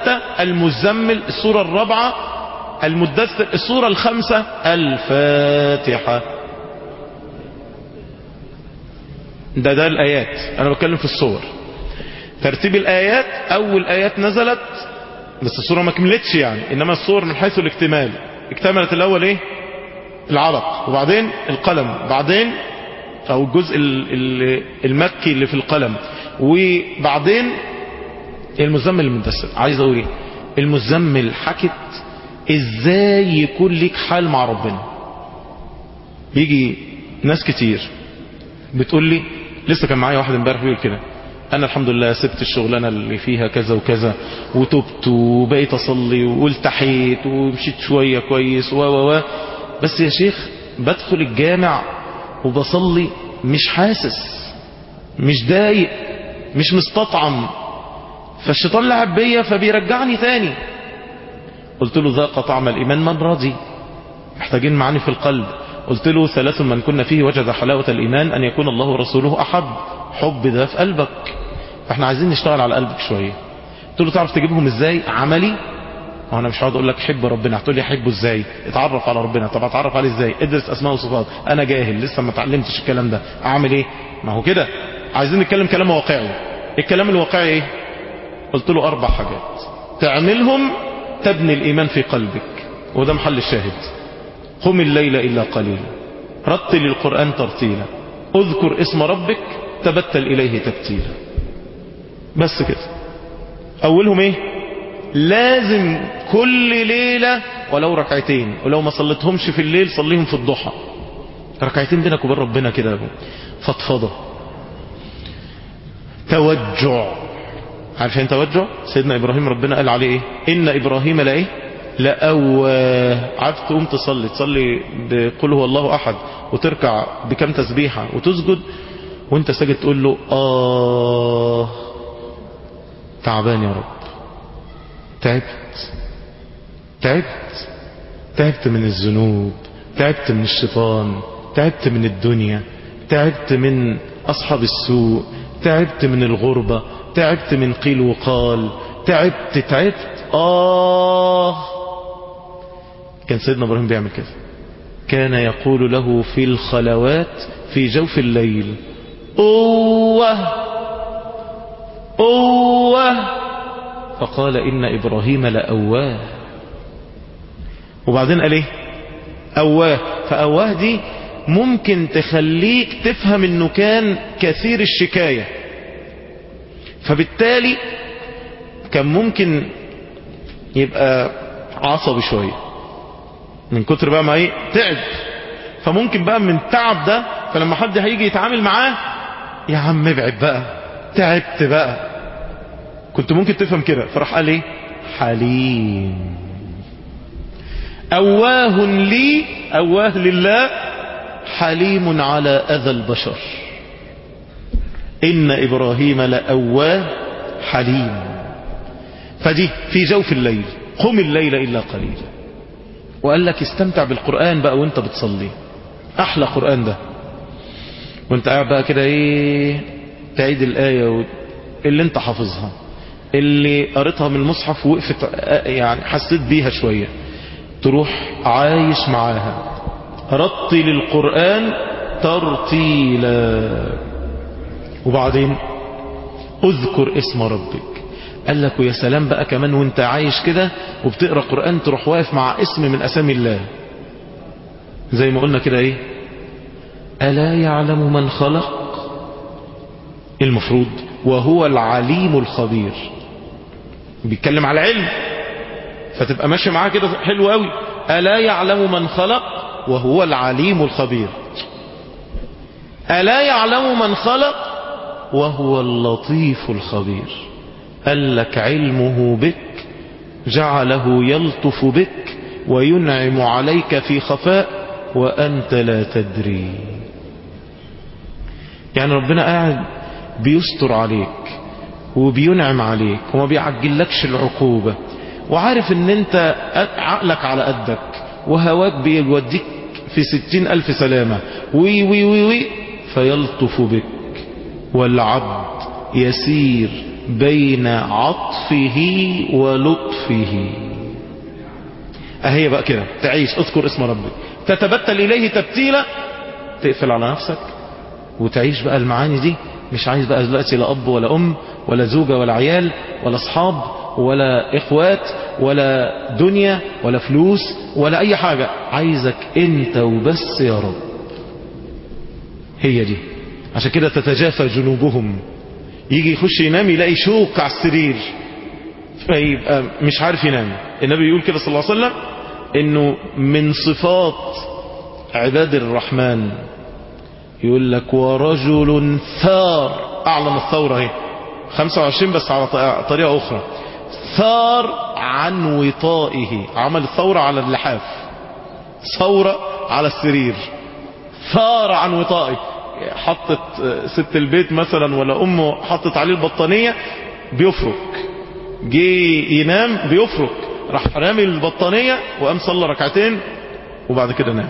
الثالثة المزمل السورة الرابعة المدثر السورة الخامسة الفاتحة. ده ده الآيات. أنا بتكلم في الصور. ترتيب الآيات أول آيات نزلت بس الصورة ما كملتش يعني إنما الصور من حيث الاكتمال. اكتملت الأول إيه؟ العلق وبعدين القلم بعدين أو الجزء المكي اللي في القلم وبعدين المزمل المدثر عايز أقول إيه؟ المزمل حكت إزاي يكون ليك حال مع ربنا. بيجي ناس كتير بتقول لي لسه كان معايا واحد امبارح بيقول كده أنا الحمد لله سبت الشغلانه اللي فيها كذا وكذا وتبت وبقيت أصلي والتحيت ومشيت شوية كويس و و. بس يا شيخ بدخل الجامع وبصلي مش حاسس مش دايق مش مستطعم. فالشيطان لعب بيا فبيرجعني تاني. قلت له ذاق طعم الإيمان من راضي. محتاجين معاني في القلب. قلت له ثلاث من كنا فيه وجد حلاوة الإيمان أن يكون الله ورسوله أحب. حب ده في قلبك. فإحنا عايزين نشتغل على قلبك شوية. قلت له تعرف تجيبهم إزاي؟ عملي. وأنا مش هقعد أقول لك حب ربنا. هتقول لي احبه إزاي؟ اتعرف على ربنا. طب أتعرف عليه إزاي؟ ادرس اسماء وصفات أنا جاهل. لسه ما اتعلمتش الكلام ده. أعمل إيه؟ ما هو كده. عايزين نتكلم كلام واقعي. الكلام الواقعي إيه؟ قلت له أربع حاجات. تعملهم تبني الإيمان في قلبك. وده محل الشاهد. قم الليل إلا قليلا. رتل القرآن ترتيلا. اذكر اسم ربك تبتل إليه تبتيلا. بس كده. أولهم إيه؟ لازم كل ليلة ولو ركعتين. ولو ما صليتهمش في الليل صليهم في الضحى. ركعتين بينك وبين ربنا كده فضفضة. توجع. عارفين توجع سيدنا إبراهيم ربنا قال عليه إيه؟ إن إبراهيم لإيه لأواه عارف تقوم تصلي تصلي بقول هو الله أحد وتركع بكم تسبيحة وتسجد وأنت ساجد تقول له آه. تعبان يا رب. تعبت. تعبت. تعبت من الذنوب. تعبت من الشيطان. تعبت من الدنيا. تعبت من أصحاب السوء. تعبت من الغربة. تعبت من قيل وقال تعبت تعبت آه. كان سيدنا إبراهيم بيعمل كده كان يقول له في الخلوات في جوف الليل أوه أوه. فقال إن إبراهيم لأواه. وبعدين قال إيه؟ أواه. فأواه دي ممكن تخليك تفهم إنه كان كثير الشكاية. فبالتالي كان ممكن يبقى عصبي شوية. من كتر بقى ما إيه تعب. فممكن بقى من التعب ده فلما حد هيجي يتعامل معاه يا عم ابعد بقى تعبت بقى. كنت ممكن تفهم كده. فراح قال إيه؟ حليم. أواه لي أواه لله حليم على أذى البشر. إن إبراهيم لأواه حليم. فدي في جوف الليل قم الليل إلا قليلا. وقال لك استمتع بالقرآن بقى وأنت بتصلي. أحلى قرآن ده. وأنت قاعد بقى كده إيه تعيد الآية اللي أنت حافظها. اللي قريتها من المصحف وقفت يعني حسيت بيها شوية. تروح عايش معاها. رتل القرآن ترتيلا. وبعدين اذكر اسم ربك. قال لك ويا سلام بقى كمان وانت عايش كده وبتقرأ قرآن تروح واقف مع اسم من أسامي الله. زي ما قلنا كده إيه؟ ألا يعلم من خلق؟ المفروض وهو العليم الخبير. بيتكلم على علم. فتبقى ماشي معاه كده حلو قوي ألا يعلم من خلق؟ وهو العليم الخبير. ألا يعلم من خلق؟ وهو اللطيف الخبير. قال لك علمه بك جعله يلطف بك وينعم عليك في خفاء وأنت لا تدري. يعني ربنا قاعد بيستر عليك وبينعم عليك وما بيعجلكش العقوبة. وعارف إن أنت عقلك على قدك وهواك بيوديك في ستين ألف سلامة. وي وي وي وي فيلطف بك. والعبد يسير بين عطفه ولطفه. أهي بقى كده تعيش اذكر اسم ربك. تتبتل إليه تبتيلا تقفل على نفسك وتعيش بقى المعاني دي. مش عايز بقى دلوقتي لا أب ولا أم ولا زوجة ولا عيال ولا أصحاب ولا إخوات ولا دنيا ولا فلوس ولا أي حاجة. عايزك أنت وبس يا رب. هي دي. عشان كده تتجافى جنوبهم. يجي يخش ينام يلاقي شوك على السرير. فيبقى مش عارف ينام. النبي يقول كده صلى الله عليه وسلم إنه من صفات عباد الرحمن. يقول لك ورجل ثار. أعلم الثورة اهي 25 بس على طريقة أخرى. ثار عن وطائه. عمل الثورة على اللحاف. ثورة على السرير. ثار عن وطائه. حطت ست البيت مثلا ولا أمه حطت عليه البطانية بيفرك. جه ينام بيفرك. راح رامي البطانية وقام صلى ركعتين وبعد كده نام.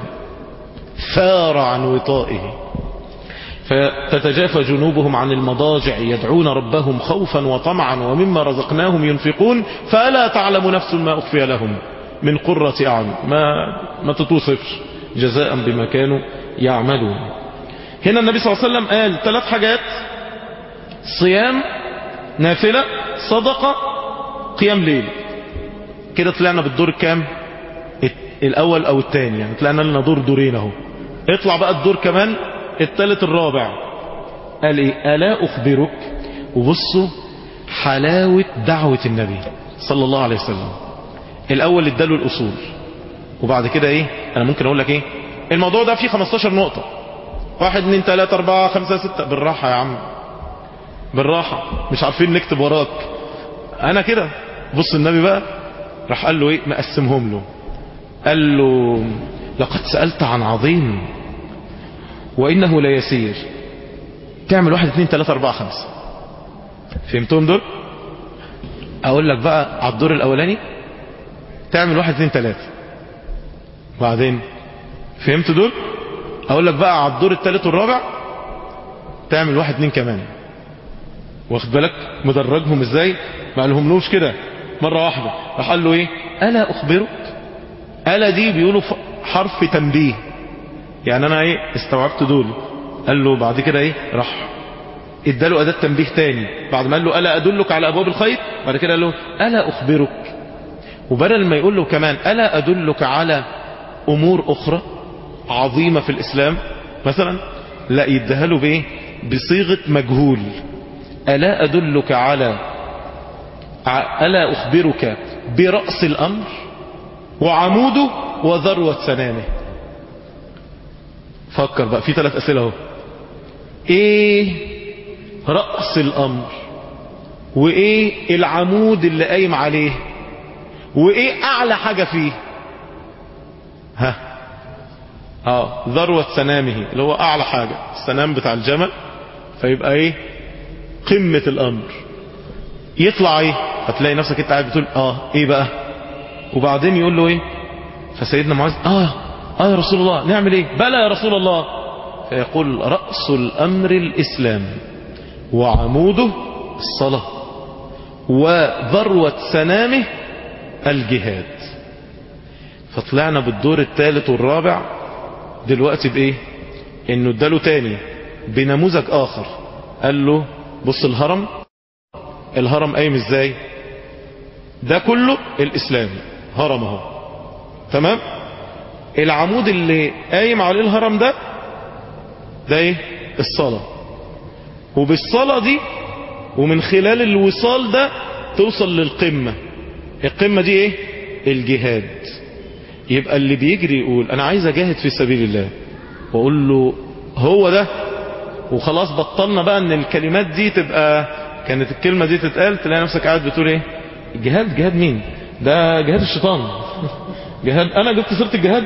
ثار عن وطائه. فتتجافى جنوبهم عن المضاجع يدعون ربهم خوفا وطمعا ومما رزقناهم ينفقون. فلا تعلم نفس ما أخفي لهم من قرة أعين. ما, ما تتوصفش. جزاء بما كانوا يعملون. هنا النبي صلى الله عليه وسلم قال ثلاث حاجات. صيام نافلة صدقة قيام ليل. كده طلعنا بالدور الكام الأول أو الثاني يعني طلعنا لنا دور دورين أهو. اطلع بقى الدور كمان الثالث الرابع. قال إيه؟ ألا أخبرك؟ وبصوا حلاوة دعوة النبي صلى الله عليه وسلم. الأول اداله الأصول. وبعد كده إيه؟ أنا ممكن أقول لك إيه؟ الموضوع ده فيه 15 نقطة. واحد اتنين تلاتة أربعة خمسة ستة. بالراحة يا عم. بالراحة. مش عارفين نكتب وراك. أنا كده. بص النبي بقى راح قال له إيه؟ مقسمهم له. قال له لقد سألت عن عظيم وإنه لا يسير. تعمل واحد اثنين ثلاثة أربعة خمسة. فهمتهم دول؟ أقول لك بقى على الدور الأولاني. تعمل واحد اثنين ثلاثة بعدين؟ فهمت دول؟ أقول لك بقى على الدور الثالث والرابع تعمل واحد اثنين كمان. واخد بالك؟ مدرجهم إزاي؟ ما قالهملوش كده. مرة واحدة. راح قال له إيه؟ ألا أخبرك؟ ألا دي بيقولوا حرف تنبيه. يعني أنا إيه؟ استوعبت دول. قال له بعد كده إيه؟ راح. إداله أداة تنبيه تاني. بعد ما قال له ألا أدلك على أبواب الخير بعد كده قال له ألا أخبرك. وبدل ما يقول له كمان ألا أدلك على أمور أخرى عظيمة في الإسلام. مثلا لا يديها له بإيه؟ بصيغة مجهول. ألا أدلك على ألا أخبرك برأس الأمر وعموده وذروة سنامه فكر بقى في ثلاث أسئلة أهو. إيه رأس الأمر؟ وإيه العمود اللي قايم عليه؟ وإيه أعلى حاجة فيه؟ ها آه ذروة سنامه اللي هو أعلى حاجة السنام بتاع الجمل فيبقى إيه؟ قمة الأمر. يطلع إيه؟ هتلاقي نفسك أنت قاعد بتقول آه إيه بقى؟ وبعدين يقول له إيه؟ فسيدنا معاذ آه آه يا رسول الله نعمل إيه؟ بلى يا رسول الله. فيقول رأس الأمر الإسلام وعموده الصلاة وذروة سنامه الجهاد. فطلعنا بالدور الثالث والرابع دلوقتي بإيه؟ إنه اداله تاني بنموذج آخر. قال له بص الهرم. الهرم قايم إزاي؟ ده كله الإسلام. هرم أهو. تمام؟ العمود اللي قايم عليه الهرم ده ده إيه؟ الصلاة. وبالصلاة دي ومن خلال الوصال ده توصل للقمة. القمة دي إيه؟ الجهاد. يبقى اللي بيجري يقول أنا عايز أجاهد في سبيل الله. وأقول له هو ده. وخلاص بطلنا بقى إن الكلمات دي تبقى كانت الكلمة دي تتقال تلاقي نفسك قاعد بتقول إيه؟ الجهاد جهاد مين؟ ده جهاد الشيطان. جهاد أنا جبت سيرة الجهاد؟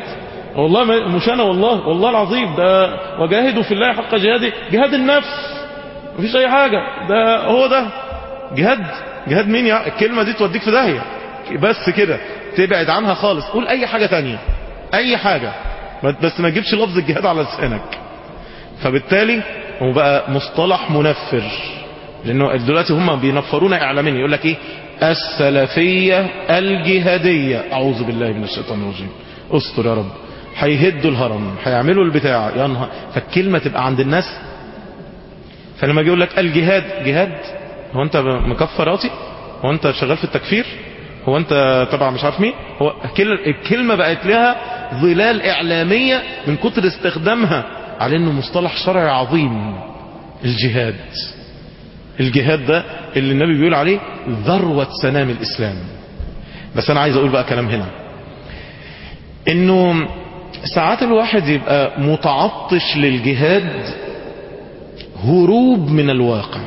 والله مش أنا والله والله العظيم ده وجاهدوا في الله حق جهاده. جهاد النفس مفيش أي حاجة. ده هو ده. جهاد جهاد مين يا؟ الكلمة دي توديك في داهية. بس كده. تبعد عنها خالص. قول أي حاجة تانية. أي حاجة. بس ما تجيبش لفظ الجهاد على لسانك. فبالتالي هو بقى مصطلح منفر. لأنه دلوقتي هم بينفرونا إعلاميا. يقول لك إيه؟ السلفية الجهادية. أعوذ بالله من الشيطان الرجيم. أستر يا رب. هيهدوا الهرم. هيعملوا البتاع. يا نهار. فالكلمة تبقى عند الناس. فلما يقول لك الجهاد. جهاد. هو أنت مكفراتي هو أنت شغال في التكفير؟ هو انت تبع مش عارف مين؟ هو الكلمة بقت لها ظلال إعلامية من كتر استخدامها على إنه مصطلح شرعي عظيم. الجهاد. الجهاد ده اللي النبي بيقول عليه ذروة سنام الإسلام. بس أنا عايز أقول بقى كلام هنا. إنه ساعات الواحد يبقى متعطش للجهاد هروب من الواقع.